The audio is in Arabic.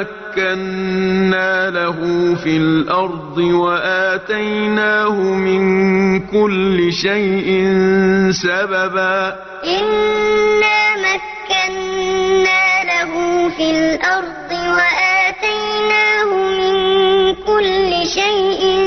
مكنا له في الأرض وآتيناه من كل شيء سببا إنا مكنا له في الأرض وآتيناه من كل شيء سببا